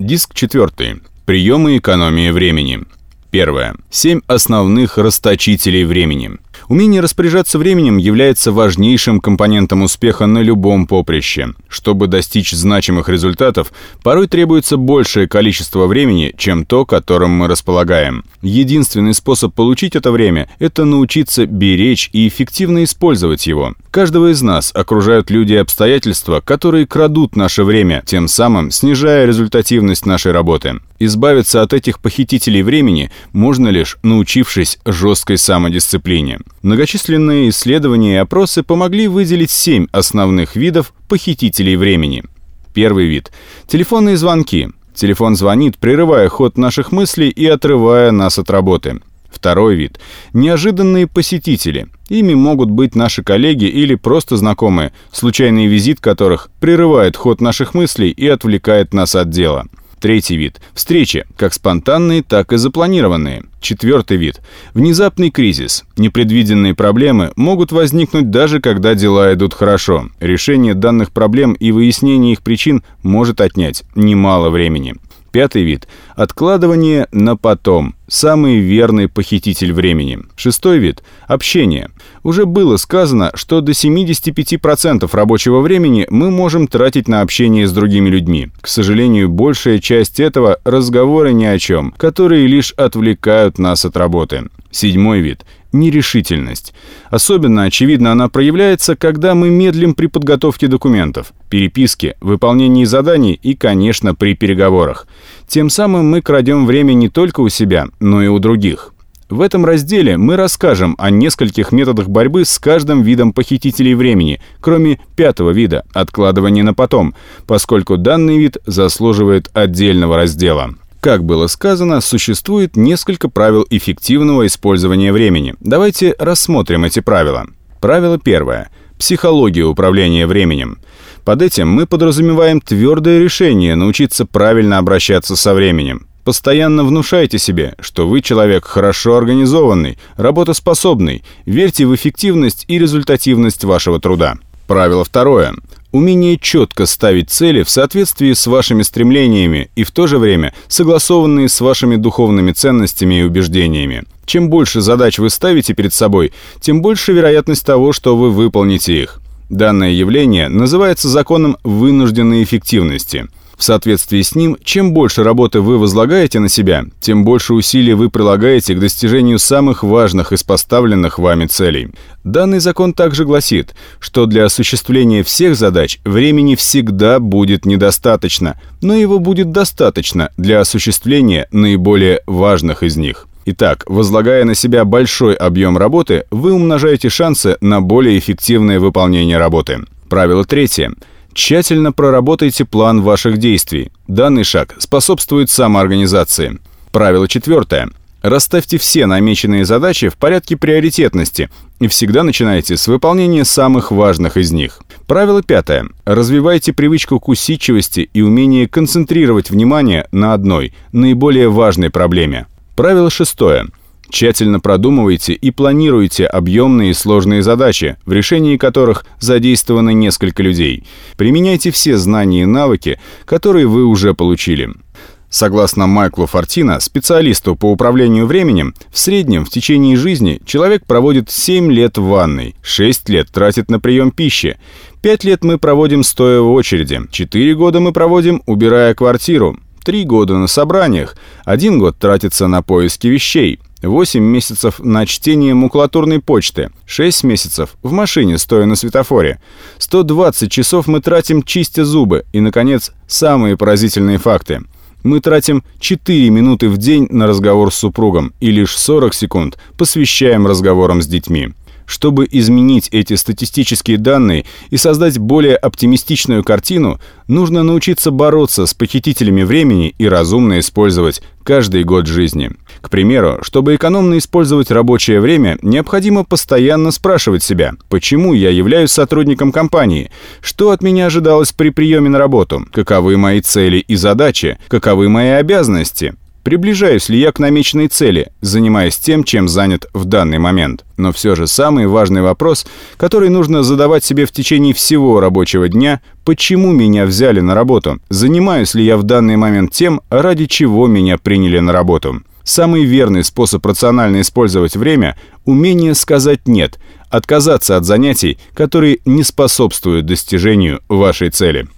Диск 4. Приемы экономии времени. Первое. Семь основных расточителей времени. Умение распоряжаться временем является важнейшим компонентом успеха на любом поприще. Чтобы достичь значимых результатов, порой требуется большее количество времени, чем то, которым мы располагаем. Единственный способ получить это время – это научиться беречь и эффективно использовать его. Каждого из нас окружают люди и обстоятельства, которые крадут наше время, тем самым снижая результативность нашей работы. Избавиться от этих похитителей времени можно лишь научившись жесткой самодисциплине. Многочисленные исследования и опросы помогли выделить семь основных видов похитителей времени. Первый вид – телефонные звонки. Телефон звонит, прерывая ход наших мыслей и отрывая нас от работы. Второй вид – неожиданные посетители. Ими могут быть наши коллеги или просто знакомые, случайный визит которых прерывает ход наших мыслей и отвлекает нас от дела. Третий вид – встречи, как спонтанные, так и запланированные. Четвертый вид – внезапный кризис. Непредвиденные проблемы могут возникнуть даже когда дела идут хорошо. Решение данных проблем и выяснение их причин может отнять немало времени. Пятый вид – откладывание на потом, самый верный похититель времени. Шестой вид – общение. Уже было сказано, что до 75% рабочего времени мы можем тратить на общение с другими людьми. К сожалению, большая часть этого – разговоры ни о чем, которые лишь отвлекают нас от работы. Седьмой вид – нерешительность. Особенно очевидно она проявляется, когда мы медлим при подготовке документов, переписке, выполнении заданий и, конечно, при переговорах. Тем самым мы крадем время не только у себя, но и у других. В этом разделе мы расскажем о нескольких методах борьбы с каждым видом похитителей времени, кроме пятого вида – откладывания на потом, поскольку данный вид заслуживает отдельного раздела. Как было сказано, существует несколько правил эффективного использования времени. Давайте рассмотрим эти правила. Правило первое. Психология управления временем. Под этим мы подразумеваем твердое решение научиться правильно обращаться со временем. Постоянно внушайте себе, что вы человек хорошо организованный, работоспособный, верьте в эффективность и результативность вашего труда. Правило второе. Умение четко ставить цели в соответствии с вашими стремлениями и в то же время согласованные с вашими духовными ценностями и убеждениями. Чем больше задач вы ставите перед собой, тем больше вероятность того, что вы выполните их. Данное явление называется законом вынужденной эффективности – в соответствии с ним, чем больше работы вы возлагаете на себя, тем больше усилий вы прилагаете к достижению самых важных из поставленных вами целей. Данный закон также гласит, что для осуществления всех задач времени всегда будет недостаточно, но его будет достаточно для осуществления наиболее важных из них. Итак, возлагая на себя большой объем работы, вы умножаете шансы на более эффективное выполнение работы. Правило третье. Тщательно проработайте план ваших действий. Данный шаг способствует самоорганизации. Правило четвертое. Расставьте все намеченные задачи в порядке приоритетности и всегда начинайте с выполнения самых важных из них. Правило пятое. Развивайте привычку к усидчивости и умение концентрировать внимание на одной, наиболее важной проблеме. Правило шестое. Тщательно продумывайте и планируйте объемные и сложные задачи, в решении которых задействовано несколько людей. Применяйте все знания и навыки, которые вы уже получили. Согласно Майклу Фортино, специалисту по управлению временем, в среднем в течение жизни человек проводит 7 лет в ванной, 6 лет тратит на прием пищи, 5 лет мы проводим стоя в очереди, 4 года мы проводим, убирая квартиру, 3 года на собраниях, 1 год тратится на поиски вещей, 8 месяцев на чтение макулатурной почты, 6 месяцев в машине, стоя на светофоре. 120 часов мы тратим, чистя зубы. И, наконец, самые поразительные факты. Мы тратим 4 минуты в день на разговор с супругом и лишь 40 секунд посвящаем разговорам с детьми. Чтобы изменить эти статистические данные и создать более оптимистичную картину, нужно научиться бороться с похитителями времени и разумно использовать каждый год жизни. К примеру, чтобы экономно использовать рабочее время, необходимо постоянно спрашивать себя, почему я являюсь сотрудником компании, что от меня ожидалось при приеме на работу, каковы мои цели и задачи, каковы мои обязанности, Приближаюсь ли я к намеченной цели, занимаясь тем, чем занят в данный момент? Но все же самый важный вопрос, который нужно задавать себе в течение всего рабочего дня, почему меня взяли на работу? Занимаюсь ли я в данный момент тем, ради чего меня приняли на работу? Самый верный способ рационально использовать время – умение сказать «нет», отказаться от занятий, которые не способствуют достижению вашей цели.